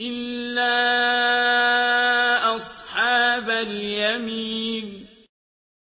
إِلَّا أَصْحَابَ الْيَمِينِ